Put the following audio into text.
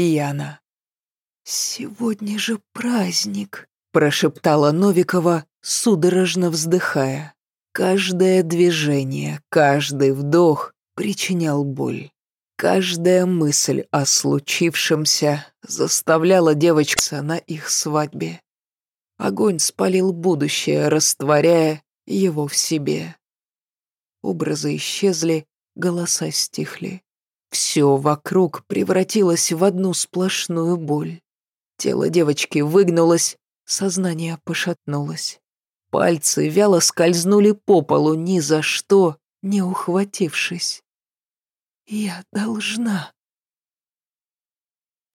Яна. «Сегодня же праздник», — прошептала Новикова, судорожно вздыхая. Каждое движение, каждый вдох причинял боль. Каждая мысль о случившемся заставляла девочка на их свадьбе. Огонь спалил будущее, растворяя его в себе. Образы исчезли, голоса стихли. Все вокруг превратилось в одну сплошную боль. Тело девочки выгнулось, сознание пошатнулось. Пальцы вяло скользнули по полу, ни за что не ухватившись. «Я должна